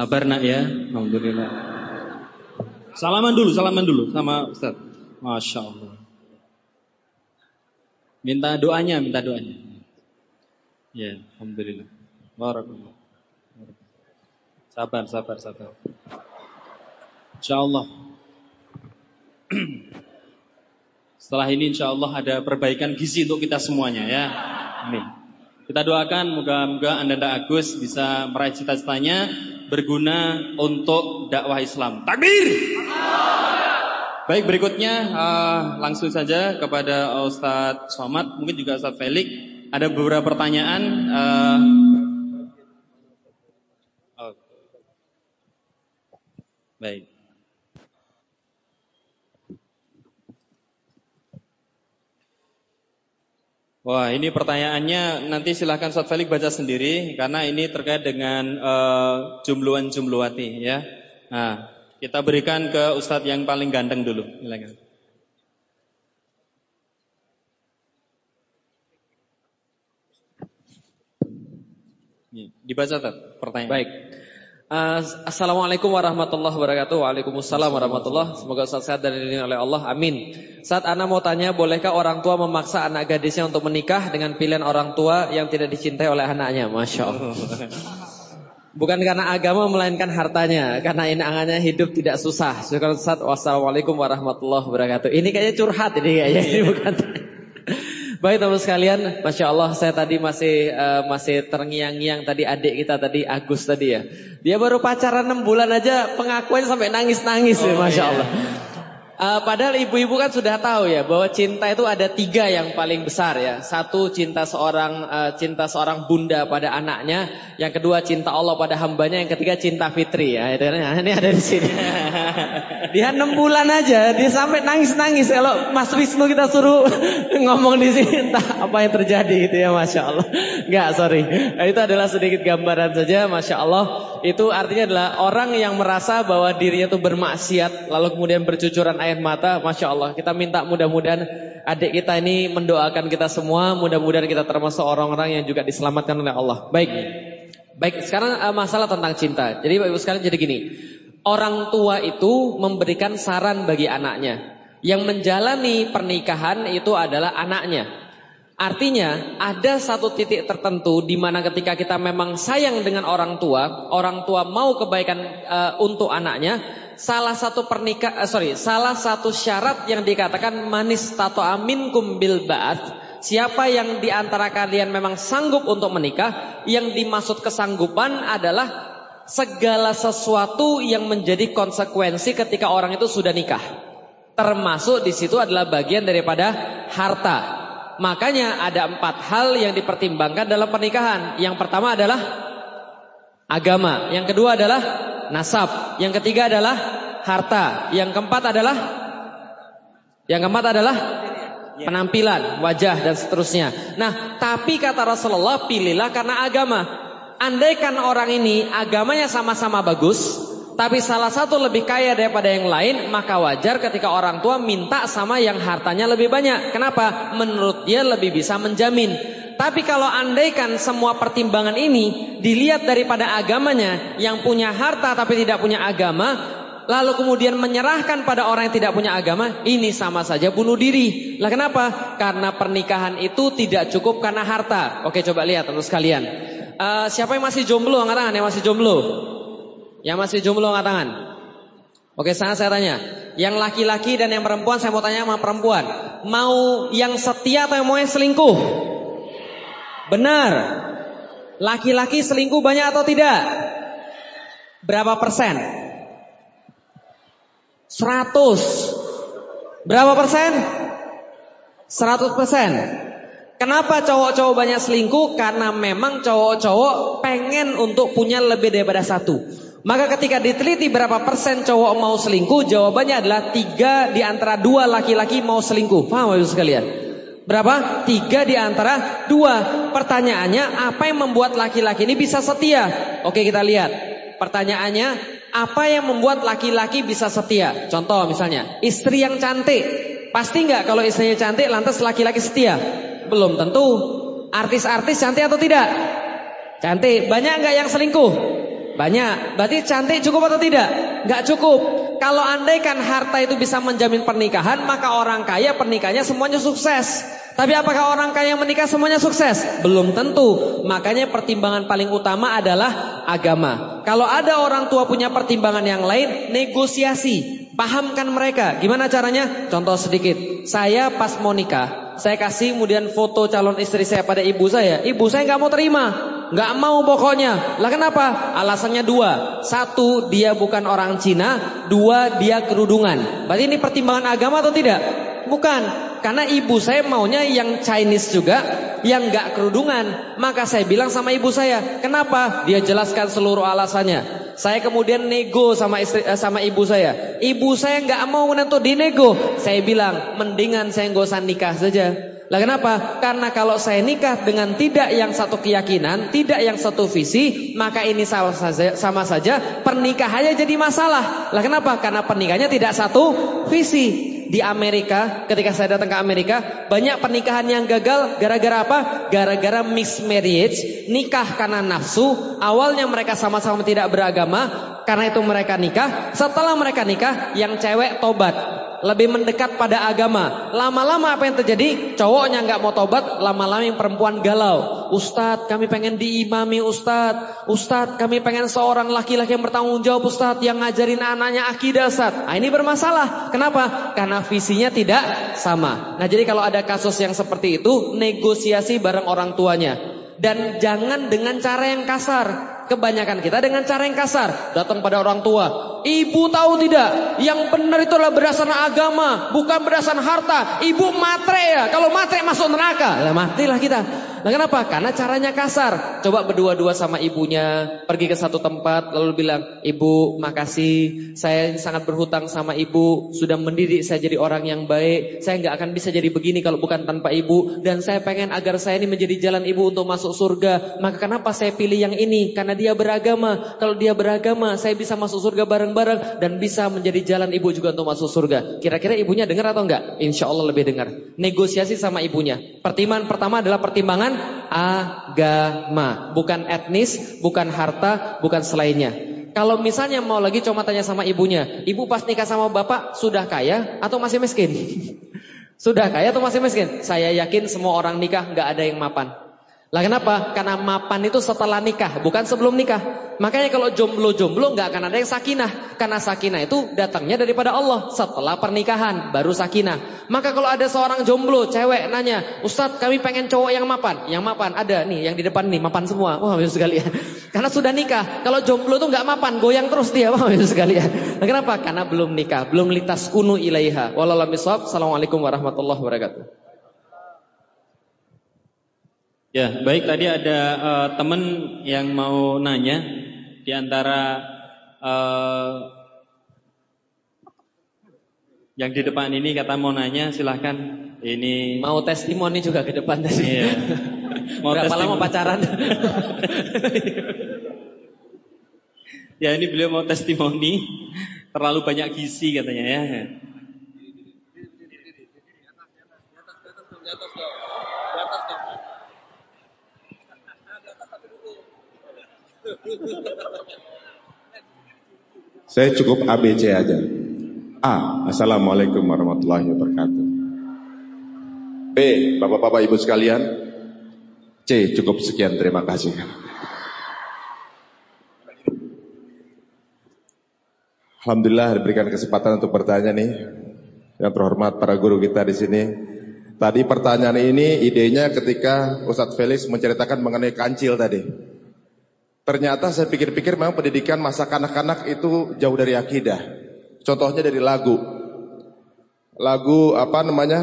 Sabar nak ya. Alhamdulillah. Salaman dulu, salaman dulu sama Ustaz. Masya Allah. Minta doanya, minta doanya. Ya, Alhamdulillah. Barakallah. Sabar, sabar, sabar. Insya Allah. Setelah ini insya Allah ada perbaikan gizi untuk kita semuanya ya. Amin. Kita doakan moga-moga Anda Agus bisa meraih cita-citanya berguna untuk dakwah Islam. Takbir! Baik berikutnya uh, langsung saja kepada Ustadz Somad, mungkin juga Ustadz Felix. Ada beberapa pertanyaan. Uh. Baik. Wah ini pertanyaannya nanti silahkan Ustaz Felix baca sendiri karena ini terkait dengan uh, jumluan jumluwati ya. Nah kita berikan ke Ustadz yang paling ganteng dulu. Silakan. Dibaca pertanyaan. Baik. Uh, Assalamualaikum warahmatullahi wabarakatuh. Waalaikumsalam warahmatullahi Semoga Ustaz sehat dan dilindungi oleh Allah. Amin. Saat Ana mau tanya, bolehkah orang tua memaksa anak gadisnya untuk menikah dengan pilihan orang tua yang tidak dicintai oleh anaknya? Masya Allah. Bukan karena agama melainkan hartanya Karena ini anaknya hidup tidak susah Syukur Ustaz Wassalamualaikum warahmatullahi wabarakatuh Ini kayaknya curhat ini kayaknya Ini bukan Baik teman sekalian, masya Allah saya tadi masih uh, masih terngiang-ngiang tadi adik kita tadi Agus tadi ya. Dia baru pacaran 6 bulan aja pengakuannya sampai nangis-nangis ya, oh, ya, masya iya. Allah. Uh, padahal ibu-ibu kan sudah tahu ya bahwa cinta itu ada tiga yang paling besar ya. Satu cinta seorang uh, cinta seorang bunda pada anaknya, yang kedua cinta Allah pada hambanya, yang ketiga cinta fitri ya. Ini ada di sini. dia enam bulan aja, dia sampai nangis-nangis. Kalau Mas Wisnu kita suruh ngomong di sini, entah apa yang terjadi gitu ya, masya Allah. Enggak, sorry. Nah, itu adalah sedikit gambaran saja, masya Allah. Itu artinya adalah orang yang merasa bahwa dirinya itu bermaksiat, lalu kemudian bercucuran air mata, masya Allah. Kita minta mudah-mudahan adik kita ini mendoakan kita semua, mudah-mudahan kita termasuk orang-orang yang juga diselamatkan oleh Allah. Baik, baik. Sekarang uh, masalah tentang cinta. Jadi bapak ibu sekalian jadi gini, orang tua itu memberikan saran bagi anaknya. Yang menjalani pernikahan itu adalah anaknya. Artinya ada satu titik tertentu di mana ketika kita memang sayang dengan orang tua, orang tua mau kebaikan uh, untuk anaknya, salah satu pernikah uh, sorry, salah satu syarat yang dikatakan manis tato amin kumbil baat, siapa yang di antara kalian memang sanggup untuk menikah, yang dimaksud kesanggupan adalah segala sesuatu yang menjadi konsekuensi ketika orang itu sudah nikah. Termasuk di situ adalah bagian daripada harta. Makanya ada empat hal yang dipertimbangkan dalam pernikahan. Yang pertama adalah agama. Yang kedua adalah nasab. Yang ketiga adalah harta. Yang keempat adalah yang keempat adalah penampilan, wajah dan seterusnya. Nah, tapi kata Rasulullah pilihlah karena agama. Andaikan orang ini agamanya sama-sama bagus, tapi salah satu lebih kaya daripada yang lain, maka wajar ketika orang tua minta sama yang hartanya lebih banyak. Kenapa? Menurut dia lebih bisa menjamin. Tapi kalau andaikan semua pertimbangan ini dilihat daripada agamanya, yang punya harta tapi tidak punya agama, lalu kemudian menyerahkan pada orang yang tidak punya agama, ini sama saja bunuh diri. Lah kenapa? Karena pernikahan itu tidak cukup karena harta. Oke, coba lihat terus sekalian. Uh, siapa yang masih jomblo? Angkat yang masih jomblo. Yang masih jomblo angkat tangan. Oke, sana saya tanya. Yang laki-laki dan yang perempuan saya mau tanya sama perempuan. Mau yang setia atau yang mau yang selingkuh? Benar. Laki-laki selingkuh banyak atau tidak? Berapa persen? 100. Berapa persen? 100 persen. Kenapa cowok-cowok banyak selingkuh? Karena memang cowok-cowok pengen untuk punya lebih daripada satu. Maka ketika diteliti berapa persen cowok mau selingkuh, jawabannya adalah tiga di antara dua laki-laki mau selingkuh. Paham ibu sekalian? Berapa? Tiga di antara dua. Pertanyaannya, apa yang membuat laki-laki ini bisa setia? Oke kita lihat. Pertanyaannya, apa yang membuat laki-laki bisa setia? Contoh misalnya, istri yang cantik. Pasti nggak kalau istrinya cantik lantas laki-laki setia? Belum tentu. Artis-artis cantik atau tidak? Cantik. Banyak nggak yang selingkuh? Banyak. Berarti cantik cukup atau tidak? Enggak cukup. Kalau andaikan harta itu bisa menjamin pernikahan, maka orang kaya pernikahannya semuanya sukses. Tapi apakah orang kaya yang menikah semuanya sukses? Belum tentu. Makanya pertimbangan paling utama adalah agama. Kalau ada orang tua punya pertimbangan yang lain, negosiasi. Pahamkan mereka. Gimana caranya? Contoh sedikit. Saya pas mau nikah, saya kasih kemudian foto calon istri saya pada ibu saya. Ibu saya nggak mau terima. Nggak mau pokoknya. Lah kenapa? Alasannya dua. Satu, dia bukan orang Cina. Dua, dia kerudungan. Berarti ini pertimbangan agama atau tidak? Bukan. Karena ibu saya maunya yang Chinese juga, yang nggak kerudungan. Maka saya bilang sama ibu saya, kenapa? Dia jelaskan seluruh alasannya. Saya kemudian nego sama istri eh, sama ibu saya. Ibu saya nggak mau untuk dinego. Saya bilang, mendingan saya nggak usah nikah saja. Lah kenapa? Karena kalau saya nikah dengan tidak yang satu keyakinan, tidak yang satu visi, maka ini sama saja, sama saja pernikahannya jadi masalah. Lah kenapa? Karena pernikahannya tidak satu visi di Amerika, ketika saya datang ke Amerika, banyak pernikahan yang gagal gara-gara apa? Gara-gara mixed marriage, nikah karena nafsu. Awalnya mereka sama-sama tidak beragama, karena itu mereka nikah. Setelah mereka nikah, yang cewek tobat lebih mendekat pada agama. Lama-lama apa yang terjadi? Cowoknya nggak mau tobat, lama-lama yang perempuan galau. Ustadz, kami pengen diimami Ustadz. Ustadz, kami pengen seorang laki-laki yang bertanggung jawab Ustadz, yang ngajarin anaknya akidah Ustadz. Nah, ini bermasalah. Kenapa? Karena visinya tidak sama. Nah, jadi kalau ada kasus yang seperti itu, negosiasi bareng orang tuanya. Dan jangan dengan cara yang kasar. Kebanyakan kita dengan cara yang kasar. Datang pada orang tua. Ibu tahu tidak? Yang benar itu adalah berdasarkan agama. Bukan berdasarkan harta. Ibu matre ya. Kalau matre masuk neraka. Lah matilah kita. Nah kenapa? Karena caranya kasar. Coba berdua-dua sama ibunya, pergi ke satu tempat, lalu bilang, Ibu makasih, saya sangat berhutang sama ibu, sudah mendidik saya jadi orang yang baik, saya nggak akan bisa jadi begini kalau bukan tanpa ibu, dan saya pengen agar saya ini menjadi jalan ibu untuk masuk surga. Maka kenapa saya pilih yang ini? Karena dia beragama. Kalau dia beragama, saya bisa masuk surga bareng-bareng dan bisa menjadi jalan ibu juga untuk masuk surga. Kira-kira ibunya dengar atau enggak? Insya Allah lebih dengar. Negosiasi sama ibunya. Pertimbangan pertama adalah pertimbangan agama, bukan etnis, bukan harta, bukan selainnya. Kalau misalnya mau lagi cuma tanya sama ibunya, ibu pas nikah sama bapak sudah kaya atau masih miskin? sudah kaya atau masih miskin? Saya yakin semua orang nikah nggak ada yang mapan. Lah kenapa? Karena mapan itu setelah nikah, bukan sebelum nikah. Makanya kalau jomblo-jomblo nggak akan ada yang sakinah. Karena sakinah itu datangnya daripada Allah setelah pernikahan, baru sakinah. Maka kalau ada seorang jomblo, cewek nanya, Ustadz kami pengen cowok yang mapan. Yang mapan, ada nih, yang di depan nih, mapan semua. Wah bagus sekali. Karena sudah nikah. Kalau jomblo tuh nggak mapan, goyang terus dia. Wah bagus sekali. Nah, kenapa? Karena belum nikah, belum litas kunu ilaiha. Wallahualam Assalamualaikum warahmatullahi wabarakatuh. Ya, baik tadi ada uh, teman yang mau nanya di antara uh, yang di depan ini kata mau nanya silahkan ini mau testimoni juga ke depan tadi. Iya. Mau Berapa lama pacaran? ya ini beliau mau testimoni terlalu banyak gizi katanya ya. Saya cukup ABC aja. A. Assalamualaikum warahmatullahi wabarakatuh. B. Bapak-bapak ibu sekalian. C. Cukup sekian terima kasih. Alhamdulillah diberikan kesempatan untuk bertanya nih. Yang terhormat para guru kita di sini. Tadi pertanyaan ini idenya ketika Ustadz Felix menceritakan mengenai kancil tadi. Ternyata saya pikir-pikir memang pendidikan masa kanak-kanak itu jauh dari akidah. Contohnya dari lagu. Lagu apa namanya?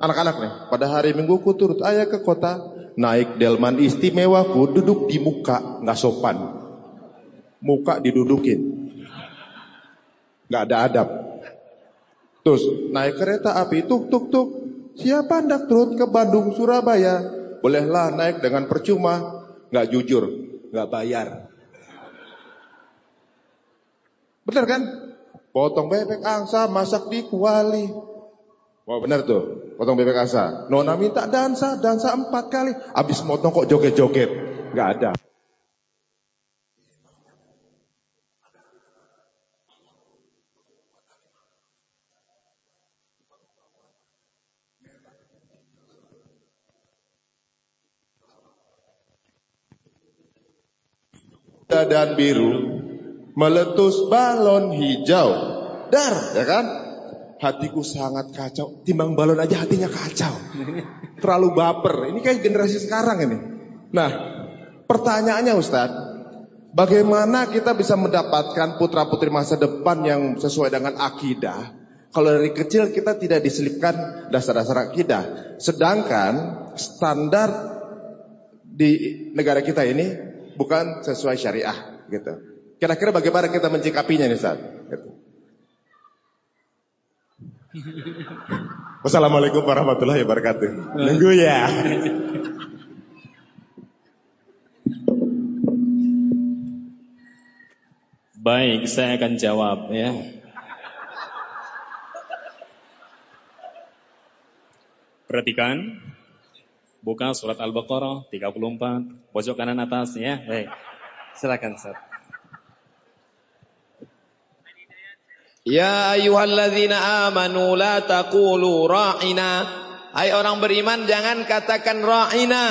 Anak-anak nih. Pada hari minggu ku turut ayah ke kota. Naik delman istimewa ku duduk di muka. Nggak sopan. Muka didudukin. Nggak ada adab. Terus naik kereta api tuk tuk tuk. Siapa hendak turun ke Bandung Surabaya? Bolehlah naik dengan percuma. Nggak jujur nggak bayar. Benar kan? Potong bebek angsa, masak di kuali. Wah benar tuh, potong bebek angsa. Nona minta dansa, dansa empat kali. Abis motong kok joget-joget. Nggak ada. Dan biru meletus balon hijau. Dar, ya kan? Hatiku sangat kacau. Timbang balon aja hatinya kacau. Terlalu baper. Ini kayak generasi sekarang ini. Nah, pertanyaannya Ustadz, bagaimana kita bisa mendapatkan putra-putri masa depan yang sesuai dengan akidah? Kalau dari kecil kita tidak diselipkan dasar-dasar akidah. Sedangkan standar di negara kita ini bukan sesuai syariah gitu. Kira-kira bagaimana kita mencikapinya nih Ustaz? Gitu. Wassalamualaikum warahmatullahi wabarakatuh. Nunggu ya. Baik, saya akan jawab ya. Perhatikan Buka surat Al-Baqarah 34 pojok kanan atas ya. Baik. Silakan Ustaz. Ya ayyuhalladzina amanu la taqulu ra'ina. Hai orang beriman jangan katakan ra'ina.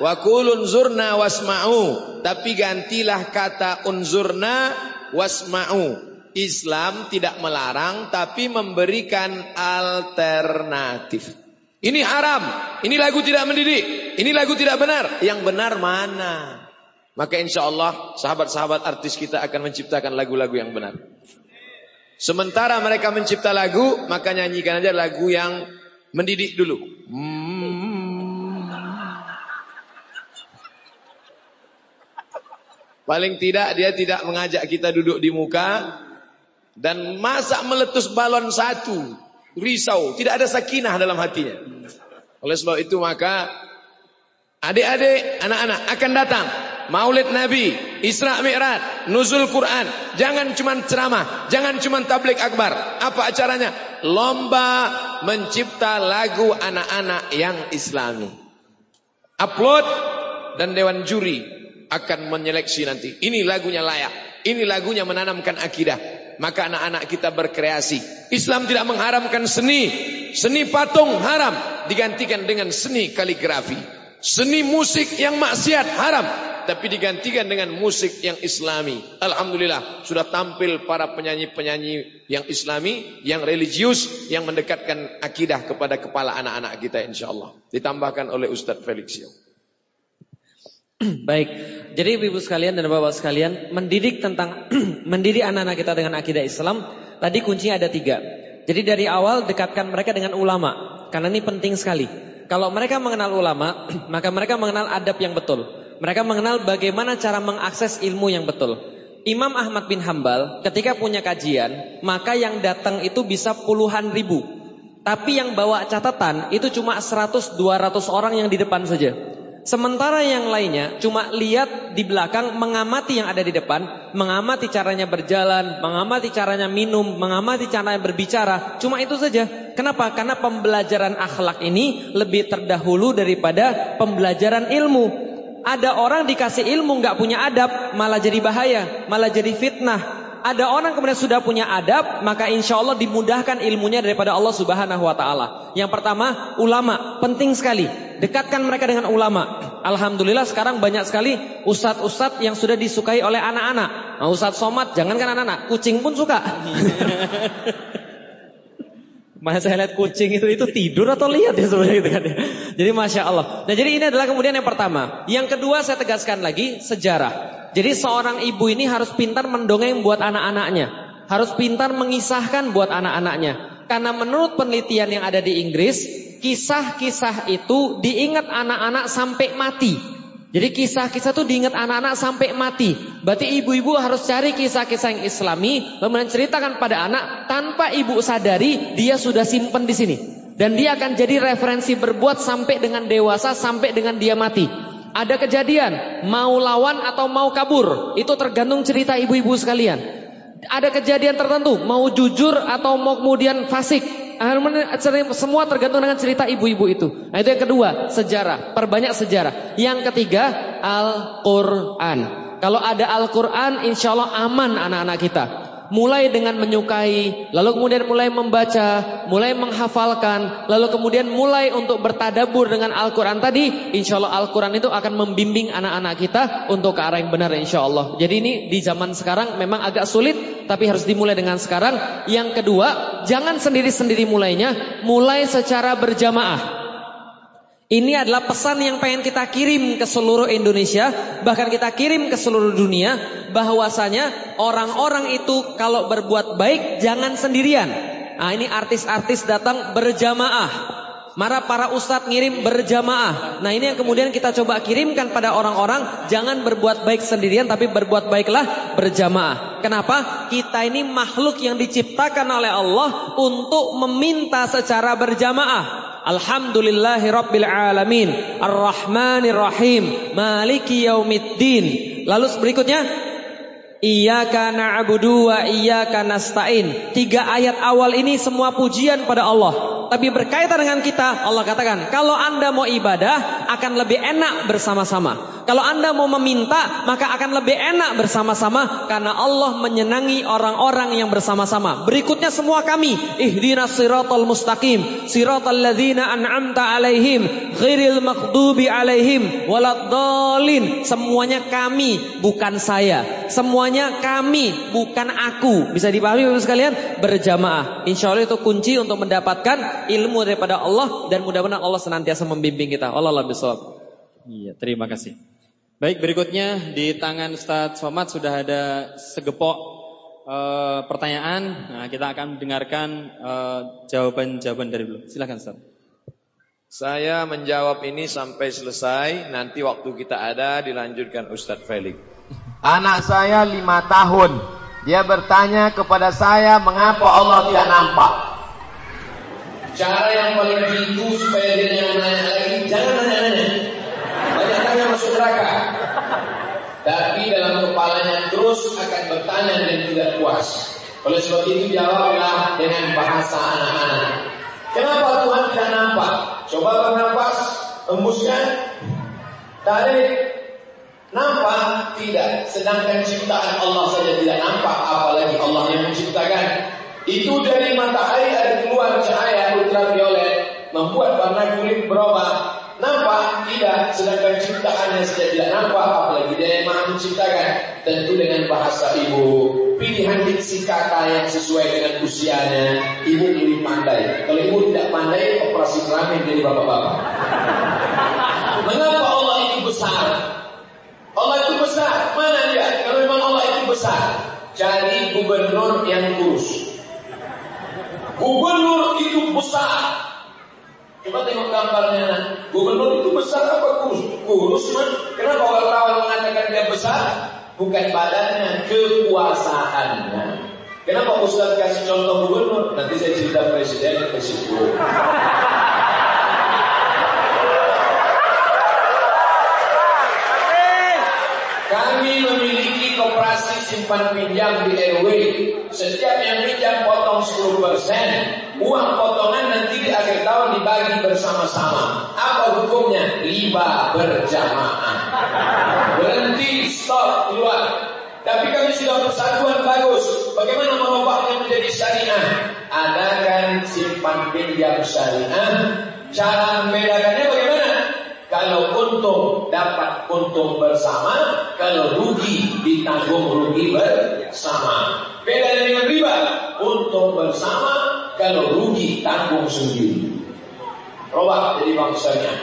Wa qulun zurna wasma'u. Tapi gantilah kata unzurna wasma'u. Islam tidak melarang tapi memberikan alternatif. Ini haram, ini lagu tidak mendidik, ini lagu tidak benar. Yang benar mana? Maka insya Allah sahabat-sahabat artis kita akan menciptakan lagu-lagu yang benar. Sementara mereka mencipta lagu, maka nyanyikan aja lagu yang mendidik dulu. Hmm. Paling tidak dia tidak mengajak kita duduk di muka dan masa meletus balon satu, risau, tidak ada sakinah dalam hatinya. Oleh sebab itu maka adik-adik, anak-anak akan datang Maulid Nabi, Isra Mi'raj, nuzul Quran. Jangan cuma ceramah, jangan cuma tablik akbar. Apa acaranya? Lomba mencipta lagu anak-anak yang islami. Upload dan dewan juri akan menyeleksi nanti. Ini lagunya layak. Ini lagunya menanamkan akidah. Maka anak-anak kita berkreasi. Islam tidak mengharamkan seni. Seni patung haram. Digantikan dengan seni kaligrafi. Seni musik yang maksiat haram tapi digantikan dengan musik yang islami. Alhamdulillah sudah tampil para penyanyi-penyanyi yang islami, yang religius, yang mendekatkan akidah kepada kepala anak-anak kita insyaallah. Ditambahkan oleh Ustadz Felix Baik, jadi ibu sekalian dan bapak sekalian mendidik tentang mendidik anak-anak kita dengan akidah Islam tadi kuncinya ada tiga. Jadi dari awal dekatkan mereka dengan ulama karena ini penting sekali. Kalau mereka mengenal ulama, maka mereka mengenal adab yang betul. Mereka mengenal bagaimana cara mengakses ilmu yang betul. Imam Ahmad bin Hambal ketika punya kajian, maka yang datang itu bisa puluhan ribu. Tapi yang bawa catatan itu cuma 100-200 orang yang di depan saja. Sementara yang lainnya cuma lihat di belakang mengamati yang ada di depan, mengamati caranya berjalan, mengamati caranya minum, mengamati caranya berbicara. Cuma itu saja. Kenapa? Karena pembelajaran akhlak ini lebih terdahulu daripada pembelajaran ilmu. Ada orang dikasih ilmu nggak punya adab, malah jadi bahaya, malah jadi fitnah. Ada orang kemudian sudah punya adab, maka insya Allah dimudahkan ilmunya daripada Allah Subhanahu Wa Taala. Yang pertama, ulama penting sekali. Dekatkan mereka dengan ulama. Alhamdulillah sekarang banyak sekali ustadz-ustadz yang sudah disukai oleh anak-anak. Nah, ustadz somat, jangankan anak-anak, kucing pun suka. Masa saya lihat kucing itu itu tidur atau lihat ya sebenarnya gitu kan ya. Jadi masya Allah. Nah jadi ini adalah kemudian yang pertama. Yang kedua saya tegaskan lagi sejarah. Jadi seorang ibu ini harus pintar mendongeng buat anak-anaknya. Harus pintar mengisahkan buat anak-anaknya. Karena menurut penelitian yang ada di Inggris, kisah-kisah itu diingat anak-anak sampai mati. Jadi kisah-kisah itu diingat anak-anak sampai mati. Berarti ibu-ibu harus cari kisah-kisah yang islami, lalu menceritakan pada anak tanpa ibu sadari dia sudah simpen di sini. Dan dia akan jadi referensi berbuat sampai dengan dewasa, sampai dengan dia mati. Ada kejadian, mau lawan atau mau kabur, itu tergantung cerita ibu-ibu sekalian. Ada kejadian tertentu, mau jujur atau mau kemudian fasik, semua tergantung dengan cerita ibu-ibu itu. Nah itu yang kedua, sejarah. Perbanyak sejarah. Yang ketiga, Al-Quran. Kalau ada Al-Quran, insya Allah aman anak-anak kita. Mulai dengan menyukai, lalu kemudian mulai membaca, mulai menghafalkan, lalu kemudian mulai untuk bertadabur dengan Al-Quran tadi, insya Allah Al-Quran itu akan membimbing anak-anak kita untuk ke arah yang benar insya Allah. Jadi ini di zaman sekarang memang agak sulit, tapi harus dimulai dengan sekarang. Yang kedua, jangan sendiri-sendiri mulainya, mulai secara berjamaah. Ini adalah pesan yang pengen kita kirim ke seluruh Indonesia, bahkan kita kirim ke seluruh dunia, bahwasanya orang-orang itu kalau berbuat baik jangan sendirian. Nah, ini artis-artis datang berjamaah. Mara para ustadz ngirim berjamaah. Nah ini yang kemudian kita coba kirimkan pada orang-orang. Jangan berbuat baik sendirian tapi berbuat baiklah berjamaah. Kenapa? Kita ini makhluk yang diciptakan oleh Allah untuk meminta secara berjamaah. Alhamdulillahi Rabbil Alamin. Ar-Rahmanir Rahim. Maliki Yaumiddin. Lalu berikutnya Iyaka na'budu wa iyaka nasta'in Tiga ayat awal ini semua pujian pada Allah tapi berkaitan dengan kita, Allah katakan, kalau Anda mau ibadah akan lebih enak bersama-sama. Kalau Anda mau meminta, maka akan lebih enak bersama-sama karena Allah menyenangi orang-orang yang bersama-sama. Berikutnya semua kami, ihdinas siratal mustaqim, siratal ladzina an'amta alaihim, ghairil maghdubi alaihim waladdallin. Semuanya kami, bukan saya. Semuanya kami, bukan aku. Bisa dipahami Bapak sekalian? Berjamaah. Insya Allah itu kunci untuk mendapatkan ilmu daripada Allah dan mudah-mudahan Allah senantiasa membimbing kita. Allah lebih bisawab. Iya, terima kasih. Baik, berikutnya di tangan Ustaz Somad sudah ada segepok uh, pertanyaan. Nah, kita akan mendengarkan uh, jawaban-jawaban dari beliau. Silakan Ustaz. Saya menjawab ini sampai selesai. Nanti waktu kita ada dilanjutkan Ustadz Felix. Anak saya lima tahun. Dia bertanya kepada saya mengapa Allah tidak nampak. Cara yang paling jitu supaya dia jangan nanya lagi, jangan nanya-nanya. Banyak tanya masuk neraka. Tapi dalam kepalanya terus akan bertanya dan tidak puas. Oleh sebab itu jawablah dengan bahasa anak-anak. Kenapa Tuhan tidak nampak? Coba bernafas, hembuskan, tarik, nampak? Tidak. Sedangkan ciptaan Allah saja tidak nampak, apalagi Allah yang menciptakan. Itu dari matahari ada keluar cahaya ultraviolet membuat warna kulit berubah. Nampak? Tidak. Sedangkan ciptaannya saja tidak nampak, apalagi dia yang maha menciptakan. Tentu dengan bahasa ibu. Pilihan diksi kata yang sesuai dengan usianya. Ibu lebih pandai. Kalau ibu tidak pandai, operasi kelamin jadi bapak-bapak. Mengapa Allah itu besar? Allah itu besar. Mana dia? Kalau memang Allah itu besar. Cari gubernur yang kurus. Gubernur itu besar. Coba tengok gambarnya. Gubernur itu besar apa kurus? Kurus man. Kenapa wartawan mengatakan dia besar? Bukan badannya, kekuasaannya. Kenapa Ustaz kasih contoh gubernur? Nanti saya cerita presiden ke situ. Kami memiliki koperasi simpan pinjam di RW. Setiap yang pinjam potong 10%. Uang potongan nanti di akhir tahun dibagi bersama-sama. Apa hukumnya? Riba berjamaah. Berhenti, stop, keluar. Tapi kami sudah persatuan bagus. Bagaimana mengubahnya menjadi syariah? Adakan simpan pinjam syariah. Cara membedakannya bagaimana? Kalau untung dapat untung bersama, kalau rugi ditanggung rugi bersama. Beda dengan riba, untung bersama, kalau rugi tanggung sendiri. Robak jadi bank syariah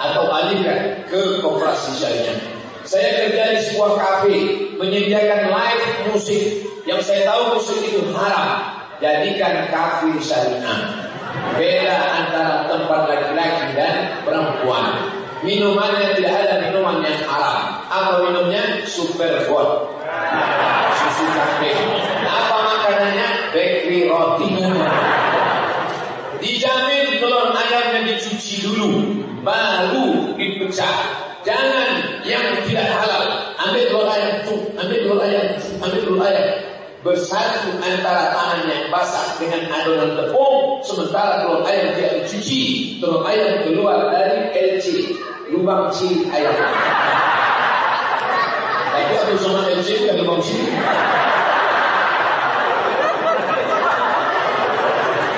atau alihkan ke koperasi syariah. Saya kerja di sebuah kafe menyediakan live musik yang saya tahu musik itu haram. Jadikan kafe syariah. Beda antara tempat laki-laki dan perempuan. Minumannya tidak ada minuman yang haram. Apa minumnya? Super Bowl. Susu kafe. Apa makanannya? Bakery roti. Dijamin telur ayamnya dicuci dulu, baru dipecah. Jangan yang tidak halal. Ambil telur ayam, tuh, ambil telur ayam, ambil telur ayam bersatu antara tangan yang basah dengan adonan tepung sementara telur ayam tidak dicuci telur ayam keluar lubang si ayam. Tapi ada zona bensin dan lubang si.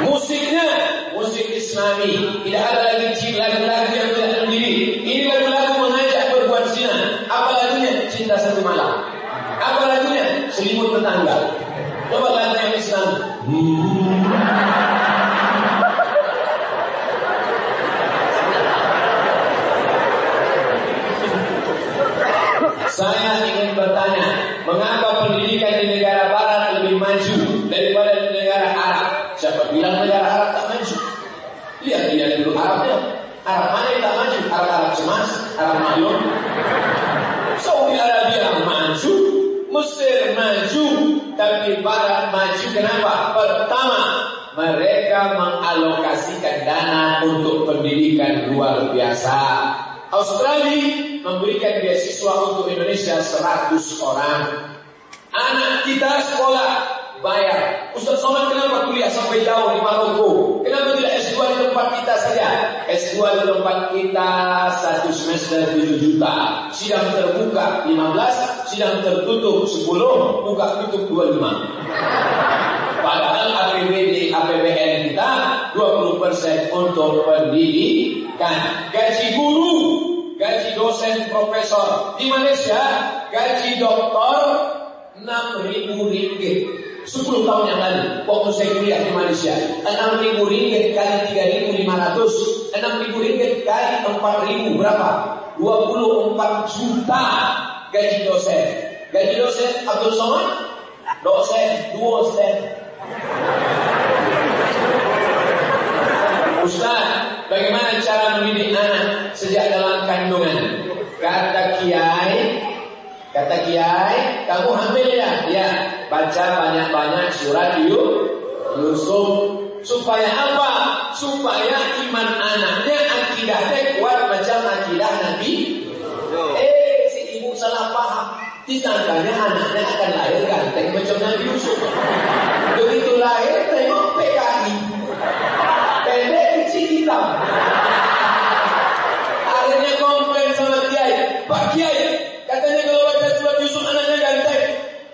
Musiknya musik Islami, tidak ada lagi cinta lagu-lagu yang tidak sendiri. Ini lagu-lagu mengajak berbuat zina. Apa lagunya? Cinta satu malam. Apa lagunya? Selimut tetangga. Coba lagu yang Islami. Hmm. Mengapa pendidikan di negara barat lebih maju daripada di negara Arab? Siapa bilang negara Arab tak maju? Lihat lihat dulu Arabnya. Arab mana yang tak maju? Arab Arab cemas, Arab Malum. Saudi Arabia maju, Mesir maju, tapi Barat maju kenapa? Pertama, mereka mengalokasikan dana untuk pendidikan luar biasa. Australia memberikan beasiswa untuk Indonesia 100 orang. Anak kita sekolah bayar. Ustaz Somad kenapa kuliah sampai jauh di Maroko? Kenapa tidak S2 di tempat kita saja? S2 di tempat kita satu semester 7 juta. Sidang terbuka 15, sidang tertutup 10, buka tutup 25. Padahal APBD APBN kita 20% untuk pendidikan. Gaji guru, gaji dosen profesor di Malaysia, gaji doktor 6.000 ringgit. 10 tahun yang lalu, waktu saya kuliah di Malaysia, 6.000 ringgit kali 3.500, 6.000 ringgit kali 4.000 berapa? 24 juta gaji dosen. Gaji dosen Abdul Somad, dosen, dosen. Ustaz, bagaimana cara mendidik anak sejak dalam kandungan? Kata kiai, kata kiai, kamu hamil ya? Ya, baca banyak-banyak surat Yusuf. Supaya apa? Supaya iman anaknya akidahnya kuat macam akidah Nabi. Eh, si ibu salah paham. Disangkanya anaknya akan lahir ganteng macam Nabi Yusuf. Begitu lahir tengok PKI. Pendek kecil hitam. Akhirnya komplain sama Kiai. Pak Kiai, katanya kalau baca surat Yusuf anaknya ganteng.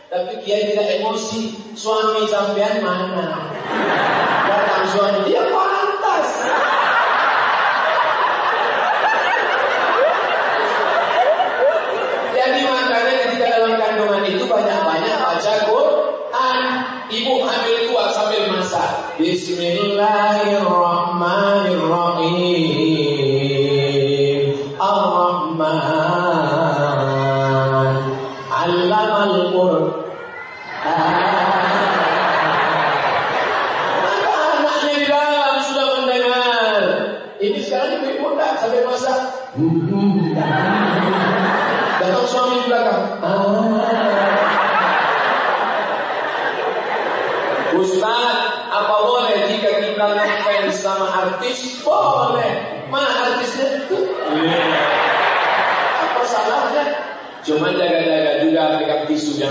Tapi Kiai tidak emosi. Suami sampean mana? Datang suami Christ.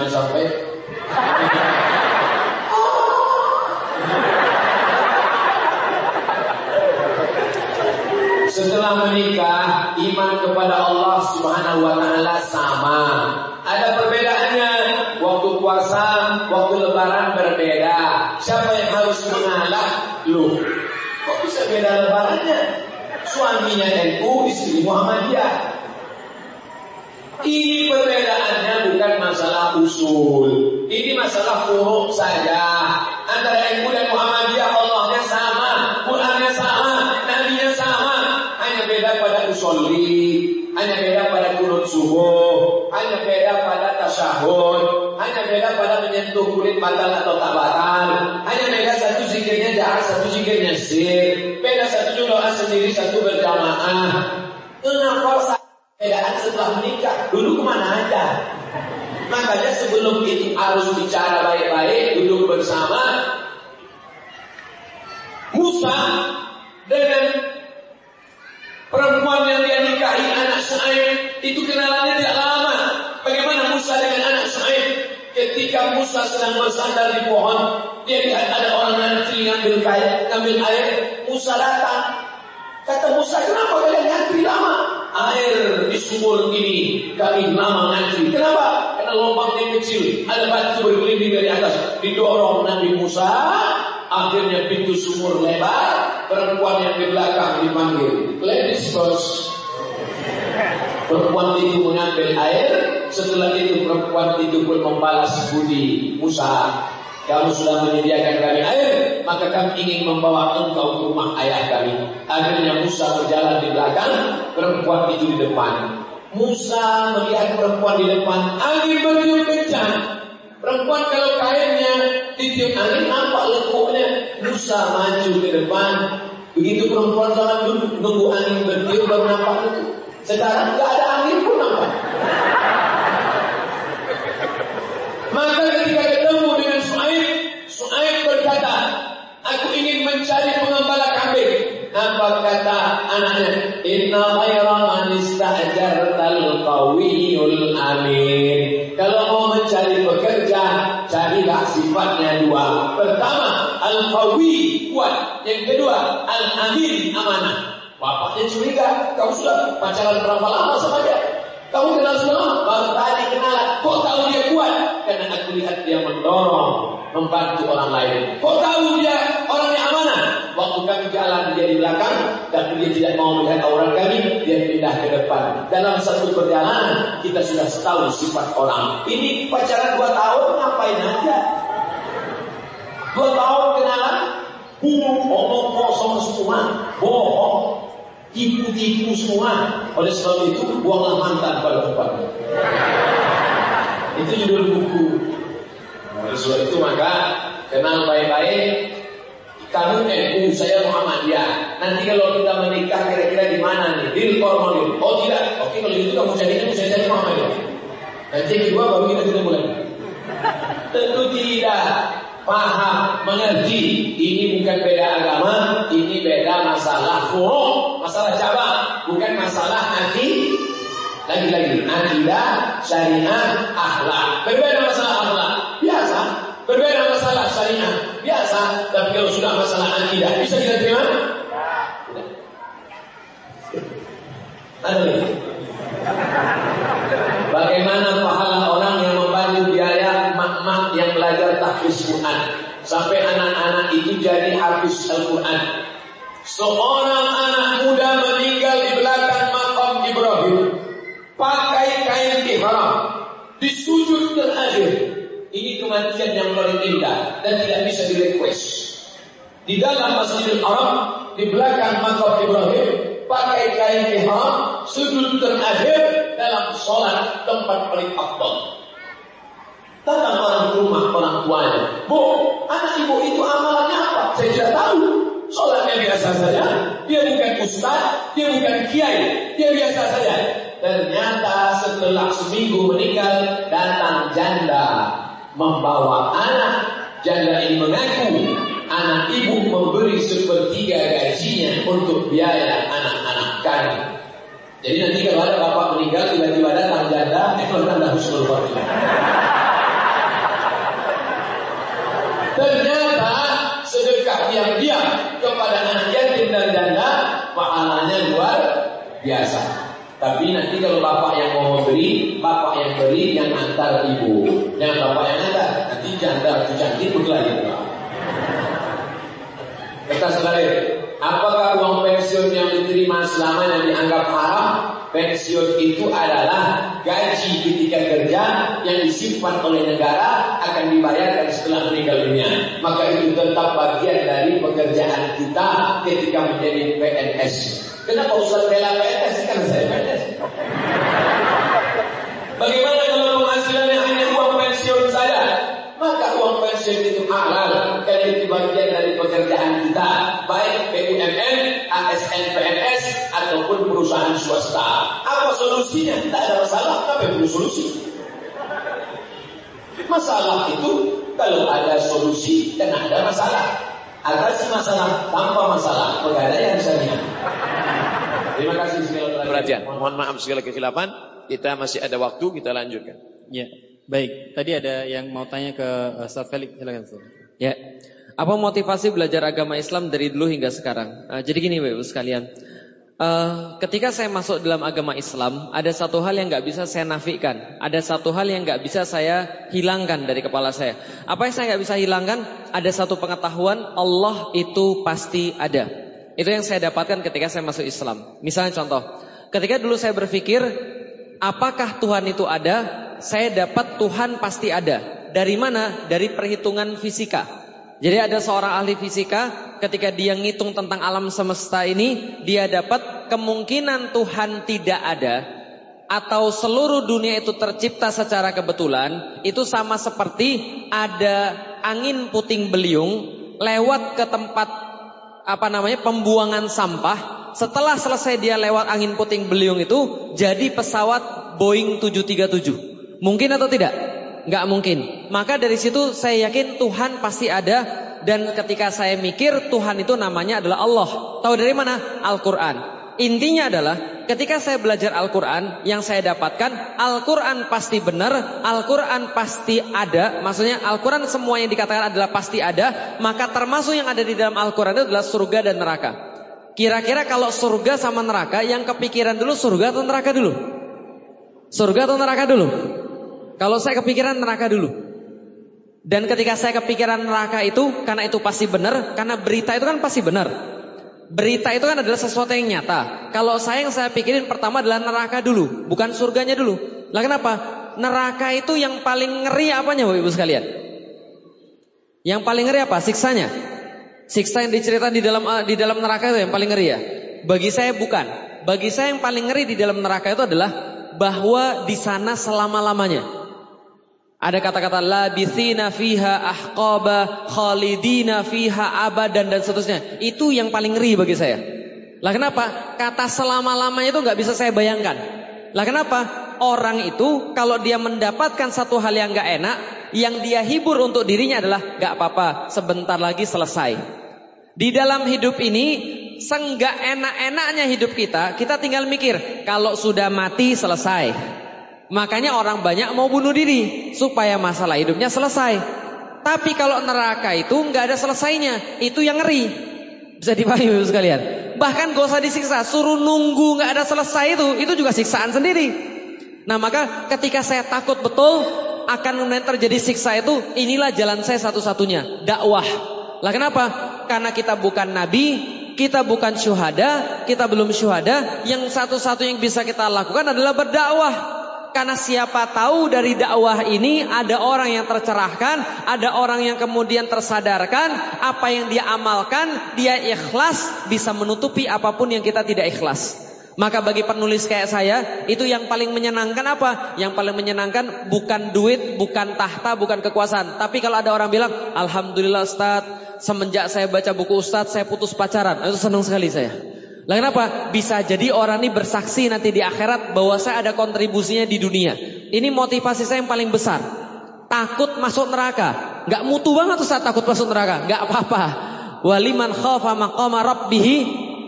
Jangan sampai. Setelah menikah, iman kepada Allah Subhanahu wa taala sama. Ada perbedaannya. Waktu puasa, waktu lebaran berbeda. Siapa yang harus mengalah? Lu. Kok bisa beda lebarannya? Suaminya NU, istri Muhammadiyah. Ini perbedaannya bukan masalah usul. Ini masalah furuk saja. Antara NU dan Muhammadiyah Allahnya sama, Qurannya sama, Nabi-nya sama. Hanya beda pada usolli, hanya beda pada kunut subuh, hanya beda pada tasyahud, hanya beda pada menyentuh kulit batal atau tak. Hanya beda satu zikirnya jahat, satu zikirnya sir. Beda satu doa sendiri, satu berjamaah. Kenapa Bedaan setelah menikah, dulu ke mana aja? Makanya sebelum itu harus bicara baik-baik, duduk bersama. Musa dengan perempuan yang dia nikahi anak Sa'id itu kenalannya tidak lama. Bagaimana Musa dengan anak Sa'id? Ketika Musa sedang bersandar di pohon, dia lihat ada orang ngantri ngambil kain, ngambil air. Musa datang. Kata Musa, kenapa kalian ngantri lama? Air di sumur ini kami lama ngantri. Kenapa? Karena lubangnya kecil, ada batu bergelinding dari atas. Didorong Nabi Musa, akhirnya pintu sumur lebar, perempuan yang di belakang dipanggil. Ladies first. Perempuan itu mengambil air, setelah itu perempuan itu pun membalas budi Musa. Kamu sudah menyediakan kami air, maka kami ingin membawa engkau ke rumah ayah kami. Akhirnya Musa berjalan di belakang, perempuan itu di depan. Musa melihat perempuan di depan, angin bertiup kencang. Perempuan kalau kainnya ditiup angin, nampak lekuknya. Musa maju ke depan. Begitu perempuan zaman dulu, nunggu angin bertiup baru nampak itu. Sekarang tidak ada angin pun nampak. Maka ketika ketemu Su'aib berkata, Aku ingin mencari pengembala kambing. Apa kata anaknya? Inna khaira man ista'jartal qawiyul amin. Kalau mau mencari pekerja, carilah sifatnya dua. Pertama, al-qawi, kuat. Yang kedua, al-amin, amanah. Bapaknya curiga, kamu sudah pacaran berapa lama sama dia? Kamu kenal lama? Baru tadi kenal. Kok tahu dia kuat? Karena aku lihat dia mendorong, membantu orang lain. Kok tahu dia orang yang amanah? Waktu kami jalan dia di belakang, tapi dia tidak mau melihat orang kami, dia pindah ke depan. Dalam satu perjalanan, kita sudah tahu sifat orang. Ini pacaran dua tahun, ngapain aja? Dua tahun kenalan, bunuh, omong kosong semua, bohong, tipu-tipu semua. Oleh sebab itu, buanglah mantan pada tempatnya. Itu judul buku. Oleh sebab itu maka kenal baik-baik. Kamu NU, saya Muhammadiyah. Nanti kalau kita menikah kira-kira di mana nih? Di Kormolin. Oh tidak. Oke kalau itu kamu jadi NU, saya jadi Muhammadiyah. Nanti kedua baru kita ketemu lagi. Tentu tidak paham, mengerti. Ini bukan beda agama, ini beda masalah furu, masalah cabang, bukan masalah nanti lagi-lagi akidah, syariat, akhlak. Berbeda masalah akhlak, biasa. Berbeda masalah syariat, biasa. Tapi kalau sudah masalah akidah, bisa kita terima? Tidak. Bagaimana pahala belajar tahfiz Quran sampai anak-anak itu jadi hafiz Al-Quran. Seorang anak muda meninggal di belakang makam Ibrahim pakai kain ihram di sujud terakhir. Ini kematian yang paling indah dan tidak bisa direquest. Di dalam Masjidil Haram di belakang makam Ibrahim pakai kain ihram sujud terakhir dalam sholat tempat paling afdal orang ke rumah orang tuanya. Bu, anak ibu itu amalannya apa? Saya tidak tahu. Sholatnya biasa saja. Dia bukan ustaz, dia bukan kiai, dia biasa saja. Ternyata setelah seminggu meninggal, datang janda membawa anak. Janda ini mengaku anak ibu memberi sepertiga gajinya untuk biaya anak-anak kami. Jadi nanti kalau ada bapak meninggal tiba-tiba datang janda, itu tanda husnul khotimah. Ternyata sedekah diam-diam kepada anak yatim dan janda pahalanya luar biasa. Tapi nanti kalau bapak yang mau memberi, bapak yang beri yang antar ibu, jangan bapak yang antar. Nanti janda itu cantik berlari. Kata saudara, apakah uang pensiun yang diterima selama yang dianggap haram? Pensiun itu adalah gaji ketika kerja yang disimpan oleh negara akan dibayarkan setelah meninggal dunia. Maka itu tetap bagian dari pekerjaan kita ketika menjadi PNS. Kenapa Ustaz bela PNS? Kan saya PNS. Bagaimana kalau penghasilannya hanya uang pensiun saja? Maka uang pensiun itu halal karena itu bagian dari pekerjaan kita, BUMN, ASN, PNS ataupun perusahaan swasta. Apa solusinya? Tidak ada masalah, tapi perlu solusi. Masalah itu kalau ada solusi dan ada masalah. Atasi masalah tanpa masalah, pegadaian syariah. Terima kasih segala perhatian. Mohon maaf segala kesilapan. Kita masih ada waktu, kita lanjutkan. Ya. Baik, tadi ada yang mau tanya ke Ustaz Felix, silakan Ustaz. Ya. Apa motivasi belajar agama Islam dari dulu hingga sekarang? Uh, jadi gini Bapak sekalian. Uh, ketika saya masuk dalam agama Islam, ada satu hal yang nggak bisa saya nafikan, ada satu hal yang nggak bisa saya hilangkan dari kepala saya. Apa yang saya nggak bisa hilangkan? Ada satu pengetahuan Allah itu pasti ada. Itu yang saya dapatkan ketika saya masuk Islam. Misalnya contoh, ketika dulu saya berpikir, apakah Tuhan itu ada? Saya dapat Tuhan pasti ada. Dari mana? Dari perhitungan fisika. Jadi ada seorang ahli fisika ketika dia ngitung tentang alam semesta ini, dia dapat kemungkinan Tuhan tidak ada atau seluruh dunia itu tercipta secara kebetulan, itu sama seperti ada angin puting beliung lewat ke tempat apa namanya pembuangan sampah. Setelah selesai dia lewat angin puting beliung itu jadi pesawat Boeing 737. Mungkin atau tidak? Nggak mungkin. Maka dari situ saya yakin Tuhan pasti ada dan ketika saya mikir Tuhan itu namanya adalah Allah. Tahu dari mana? Al-Qur'an. Intinya adalah ketika saya belajar Al-Qur'an yang saya dapatkan Al-Qur'an pasti benar, Al-Qur'an pasti ada. Maksudnya Al-Qur'an semua yang dikatakan adalah pasti ada, maka termasuk yang ada di dalam Al-Qur'an itu adalah surga dan neraka. Kira-kira kalau surga sama neraka yang kepikiran dulu surga atau neraka dulu? Surga atau neraka dulu? Kalau saya kepikiran neraka dulu. Dan ketika saya kepikiran neraka itu karena itu pasti benar, karena berita itu kan pasti benar. Berita itu kan adalah sesuatu yang nyata. Kalau saya yang saya pikirin pertama adalah neraka dulu, bukan surganya dulu. Lah kenapa? Neraka itu yang paling ngeri apanya Bapak Ibu sekalian? Yang paling ngeri apa? Siksanya. Siksa yang diceritakan di dalam di dalam neraka itu yang paling ngeri ya. Bagi saya bukan. Bagi saya yang paling ngeri di dalam neraka itu adalah bahwa di sana selama-lamanya. Ada kata-kata labithina fiha ahqaba khalidina fiha abadan dan seterusnya. Itu yang paling ngeri bagi saya. Lah kenapa? Kata selama-lamanya itu nggak bisa saya bayangkan. Lah kenapa? Orang itu kalau dia mendapatkan satu hal yang nggak enak, yang dia hibur untuk dirinya adalah nggak apa-apa, sebentar lagi selesai. Di dalam hidup ini, senggak enak-enaknya hidup kita, kita tinggal mikir, kalau sudah mati selesai. Makanya orang banyak mau bunuh diri supaya masalah hidupnya selesai. Tapi kalau neraka itu nggak ada selesainya, itu yang ngeri. Bisa dipahami Ibu sekalian. Bahkan gak usah disiksa, suruh nunggu nggak ada selesai itu, itu juga siksaan sendiri. Nah maka ketika saya takut betul akan kemudian terjadi siksa itu, inilah jalan saya satu-satunya, dakwah. Lah kenapa? Karena kita bukan nabi, kita bukan syuhada, kita belum syuhada, yang satu-satu yang bisa kita lakukan adalah berdakwah. Karena siapa tahu dari dakwah ini ada orang yang tercerahkan, ada orang yang kemudian tersadarkan, apa yang dia amalkan, dia ikhlas bisa menutupi apa pun yang kita tidak ikhlas. Maka bagi penulis kayak saya, itu yang paling menyenangkan apa? Yang paling menyenangkan bukan duit, bukan tahta, bukan kekuasaan. Tapi kalau ada orang bilang, Alhamdulillah Ustaz, semenjak saya baca buku Ustaz, saya putus pacaran. Itu senang sekali saya. Lah kenapa? Bisa jadi orang ini bersaksi nanti di akhirat bahwa saya ada kontribusinya di dunia. Ini motivasi saya yang paling besar. Takut masuk neraka. Gak mutu banget saat takut masuk neraka. Gak apa-apa. Waliman khafa maqama rabbihi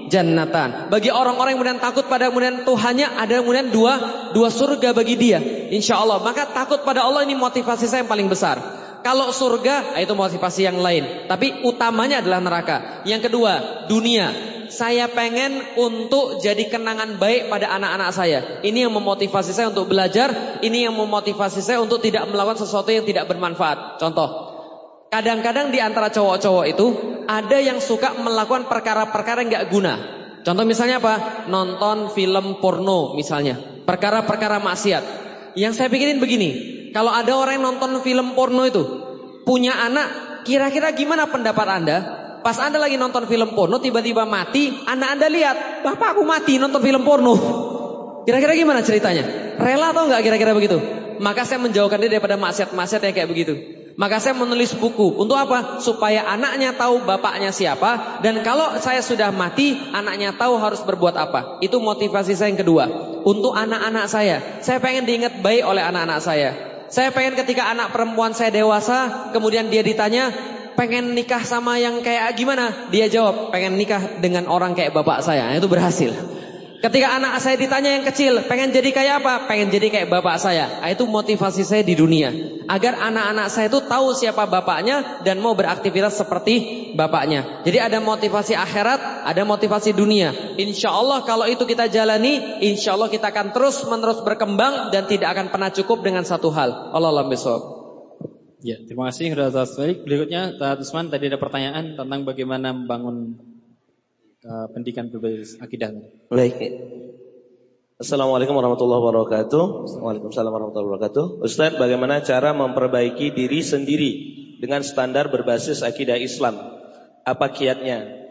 jannatan. Bagi orang-orang yang kemudian takut pada kemudian Tuhannya ada kemudian dua dua surga bagi dia. Insya Allah. Maka takut pada Allah ini motivasi saya yang paling besar. Kalau surga itu motivasi yang lain. Tapi utamanya adalah neraka. Yang kedua dunia saya pengen untuk jadi kenangan baik pada anak-anak saya. Ini yang memotivasi saya untuk belajar, ini yang memotivasi saya untuk tidak melakukan sesuatu yang tidak bermanfaat. Contoh, kadang-kadang di antara cowok-cowok itu ada yang suka melakukan perkara-perkara yang gak guna. Contoh misalnya apa? Nonton film porno misalnya. Perkara-perkara maksiat. Yang saya pikirin begini, kalau ada orang yang nonton film porno itu, punya anak, kira-kira gimana pendapat Anda Pas Anda lagi nonton film porno tiba-tiba mati, anak Anda lihat, "Bapak aku mati nonton film porno." Kira-kira gimana ceritanya? Rela atau enggak kira-kira begitu? Maka saya menjauhkan dia daripada maksiat-maksiat yang kayak begitu. Maka saya menulis buku. Untuk apa? Supaya anaknya tahu bapaknya siapa. Dan kalau saya sudah mati, anaknya tahu harus berbuat apa. Itu motivasi saya yang kedua. Untuk anak-anak saya. Saya pengen diingat baik oleh anak-anak saya. Saya pengen ketika anak perempuan saya dewasa, kemudian dia ditanya, pengen nikah sama yang kayak gimana? Dia jawab, pengen nikah dengan orang kayak bapak saya. Itu berhasil. Ketika anak saya ditanya yang kecil, pengen jadi kayak apa? Pengen jadi kayak bapak saya. Nah, itu motivasi saya di dunia. Agar anak-anak saya itu tahu siapa bapaknya dan mau beraktivitas seperti bapaknya. Jadi ada motivasi akhirat, ada motivasi dunia. Insya Allah kalau itu kita jalani, insya Allah kita akan terus menerus berkembang dan tidak akan pernah cukup dengan satu hal. Allah besok. Ya, terima kasih Ustaz Baik. Berikutnya Ustaz Usman tadi ada pertanyaan tentang bagaimana membangun uh, pendidikan berbasis akidah. Baik. Assalamualaikum warahmatullahi wabarakatuh. Waalaikumsalam warahmatullahi wabarakatuh. Ustaz, bagaimana cara memperbaiki diri sendiri dengan standar berbasis akidah Islam? Apa kiatnya?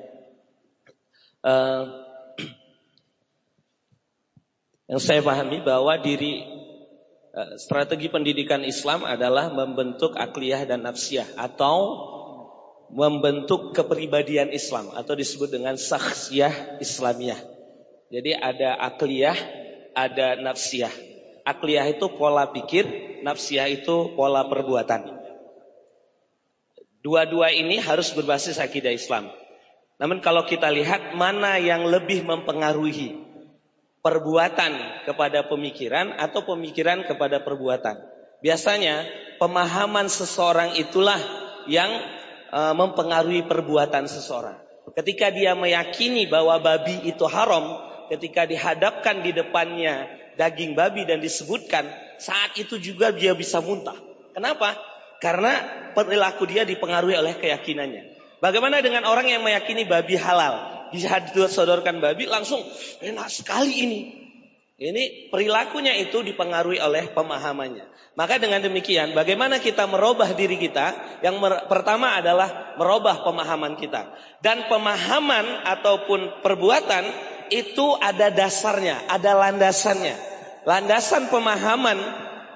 Uh, yang saya pahami bahwa diri strategi pendidikan Islam adalah membentuk akliyah dan nafsiyah atau membentuk kepribadian Islam atau disebut dengan saksiyah Islamiyah. Jadi ada akliyah, ada nafsiyah. Akliyah itu pola pikir, nafsiyah itu pola perbuatan. Dua-dua ini harus berbasis akidah Islam. Namun kalau kita lihat mana yang lebih mempengaruhi perbuatan kepada pemikiran atau pemikiran kepada perbuatan. Biasanya pemahaman seseorang itulah yang e, mempengaruhi perbuatan seseorang. Ketika dia meyakini bahwa babi itu haram, ketika dihadapkan di depannya daging babi dan disebutkan saat itu juga dia bisa muntah. Kenapa? Karena perilaku dia dipengaruhi oleh keyakinannya. Bagaimana dengan orang yang meyakini babi halal? Disodorkan babi langsung enak sekali ini. Ini perilakunya itu dipengaruhi oleh pemahamannya. Maka dengan demikian, bagaimana kita merubah diri kita? Yang pertama adalah merubah pemahaman kita. Dan pemahaman ataupun perbuatan itu ada dasarnya, ada landasannya. Landasan pemahaman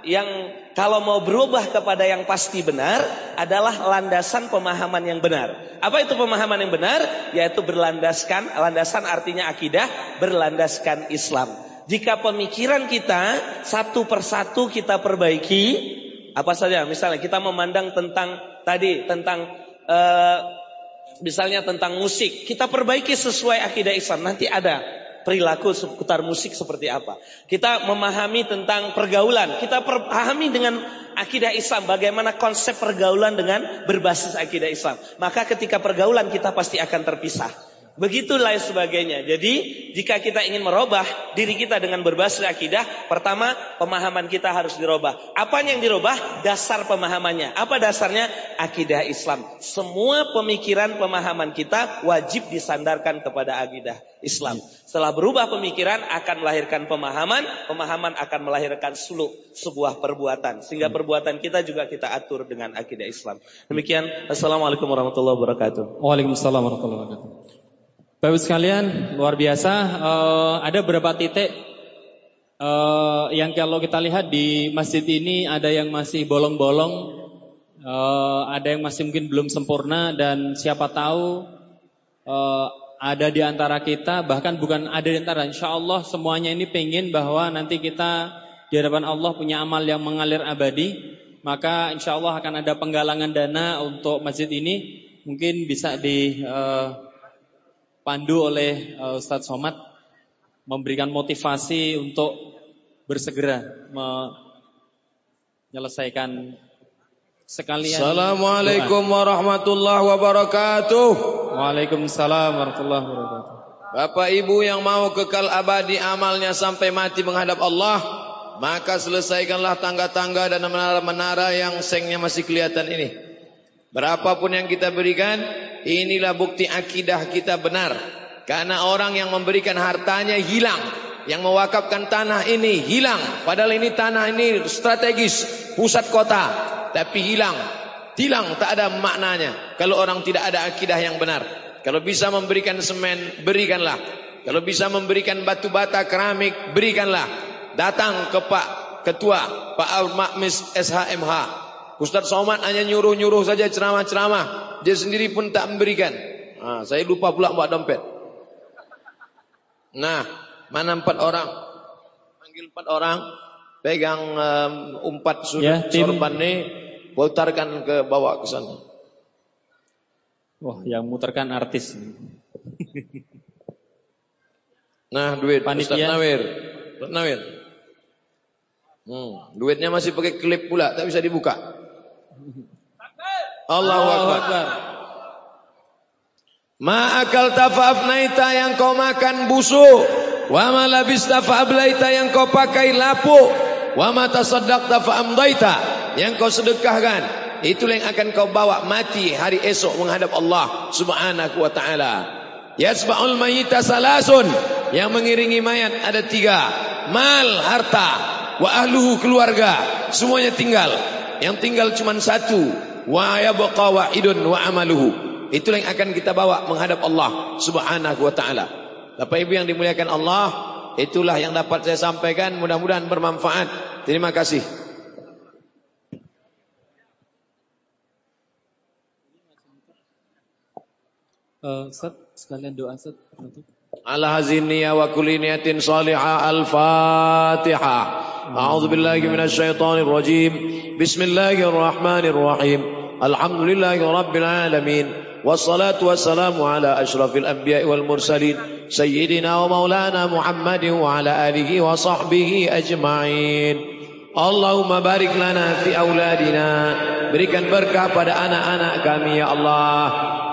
yang kalau mau berubah kepada yang pasti benar adalah landasan pemahaman yang benar. Apa itu pemahaman yang benar? Yaitu berlandaskan, landasan artinya akidah, berlandaskan Islam. Jika pemikiran kita satu persatu kita perbaiki, apa saja? Misalnya kita memandang tentang tadi tentang uh, misalnya tentang musik, kita perbaiki sesuai akidah Islam. Nanti ada perilaku seputar musik seperti apa. Kita memahami tentang pergaulan, kita pahami dengan akidah Islam bagaimana konsep pergaulan dengan berbasis akidah Islam. Maka ketika pergaulan kita pasti akan terpisah. Begitulah sebagainya. Jadi jika kita ingin merubah diri kita dengan berbasis akidah, pertama pemahaman kita harus dirubah. Apa yang dirubah? Dasar pemahamannya. Apa dasarnya? Akidah Islam. Semua pemikiran pemahaman kita wajib disandarkan kepada akidah Islam. Setelah berubah pemikiran akan melahirkan pemahaman, pemahaman akan melahirkan suluk sebuah perbuatan. Sehingga perbuatan kita juga kita atur dengan akidah Islam. Demikian. Assalamualaikum warahmatullahi wabarakatuh. Waalaikumsalam warahmatullahi wabarakatuh. Bapak sekalian, luar biasa. Uh, ada beberapa titik uh, yang kalau kita lihat di masjid ini ada yang masih bolong-bolong, uh, ada yang masih mungkin belum sempurna dan siapa tahu uh, ada di antara kita, bahkan bukan ada di antara. Insya Allah semuanya ini pengen bahwa nanti kita di hadapan Allah punya amal yang mengalir abadi. Maka insya Allah akan ada penggalangan dana untuk masjid ini. Mungkin bisa di uh, dipandu oleh uh, Ustadz Somad memberikan motivasi untuk bersegera menyelesaikan sekalian. Assalamualaikum warahmatullahi wabarakatuh. Waalaikumsalam warahmatullahi wabarakatuh. Bapak Ibu yang mau kekal abadi amalnya sampai mati menghadap Allah, maka selesaikanlah tangga-tangga dan menara-menara yang sengnya masih kelihatan ini. Berapapun yang kita berikan, inilah bukti akidah kita benar. Karena orang yang memberikan hartanya hilang. Yang mewakafkan tanah ini hilang. Padahal ini tanah ini strategis. Pusat kota. Tapi hilang. Hilang tak ada maknanya. Kalau orang tidak ada akidah yang benar. Kalau bisa memberikan semen, berikanlah. Kalau bisa memberikan batu bata keramik, berikanlah. Datang ke Pak Ketua, Pak Al-Makmis SHMH. Ustaz Somad hanya nyuruh-nyuruh saja ceramah-ceramah. Dia sendiri pun tak memberikan. Nah, saya lupa pula buat dompet. Nah, mana empat orang? Panggil empat orang. Pegang um, umpat sudah ya, sorban ini. Putarkan ke bawah ke sana. Wah, yang muterkan artis. nah, duit Panitia. Ustaz Nawir. Ustaz Nawir. Hmm, duitnya masih pakai klip pula, tak bisa dibuka. Allahu Akbar. Ma akal tafafnaita yang kau makan busuk. Wa ma labista fa'ablaita yang kau pakai lapuk. Wa ma tasaddaqta fa'amdaita yang kau sedekahkan. Itulah yang akan kau bawa mati hari esok menghadap Allah Subhanahu wa taala. Yasba'ul mayyita salasun. Yang mengiringi mayat ada tiga. Mal, harta. Wa ahluhu keluarga. Semuanya tinggal. Yang tinggal cuma satu. Wa yabqa wahidun wa amaluhu. Itulah yang akan kita bawa menghadap Allah subhanahu wa ta'ala. Bapak ibu yang dimuliakan Allah. Itulah yang dapat saya sampaikan. Mudah-mudahan bermanfaat. Terima kasih. Uh, Ustaz, sekalian doa Ustaz. Ala hazin niyya wa kulli niyatin salihah al-fatihah. A'udzu billahi minasy syaithanir rajim. Bismillahirrahmanirrahim. Alhamdulillahi rabbil alamin. Wassalatu wassalamu ala asyrafil anbiya'i wal mursalin. Sayyidina wa maulana Muhammadin wa ala alihi wa sahbihi ajma'in. Allahumma barik lana fi auladina. Berikan berkah pada anak-anak kami ya Allah.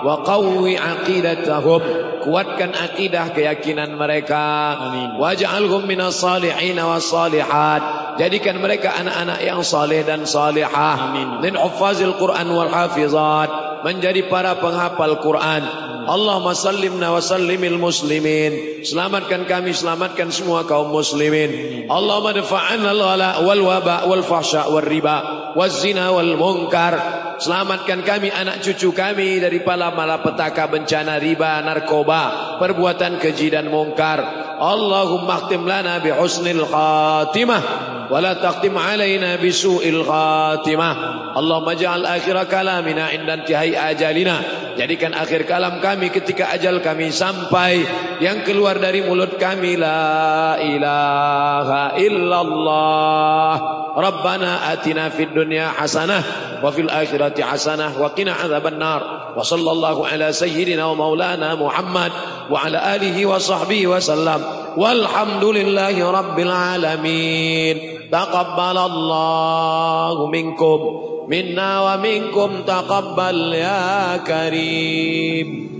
Wa qawwi aqidatahum. Kuatkan akidah keyakinan mereka. Amin. Waj'alhum minas salihin was salihat. Jadikan mereka anak-anak yang saleh dan salihah. Amin. Min huffazil Quran wal hafizat. Menjadi para penghafal Quran. Allahumma sallimna wa sallimil muslimin. Selamatkan kami, selamatkan semua kaum muslimin. Allahumma dafa'an al-ghala wal waba wal fahsya wal riba wal zina wal munkar. Selamatkan kami anak cucu kami dari pala malapetaka bencana riba, narkoba, perbuatan keji dan mungkar. Allahumma khtim lana bi husnil khatimah wa la taqtim alaina bi su'il khatimah. Allahumma ja'al akhir kalamina inda intihai ajalina. Jadikan akhir kalam kami ketika ajal kami sampai yang keluar dari mulut kami la ilaha illallah. Rabbana atina fid dunya hasanah wa fil akhirati hasanah wa qina adzaban nar. Wa sallallahu ala sayyidina wa maulana Muhammad wa ala alihi wa sahbihi wa sallam. والحمد لله رب العالمين. تقبل الله منكم. منا ومنكم تقبل يا كريم.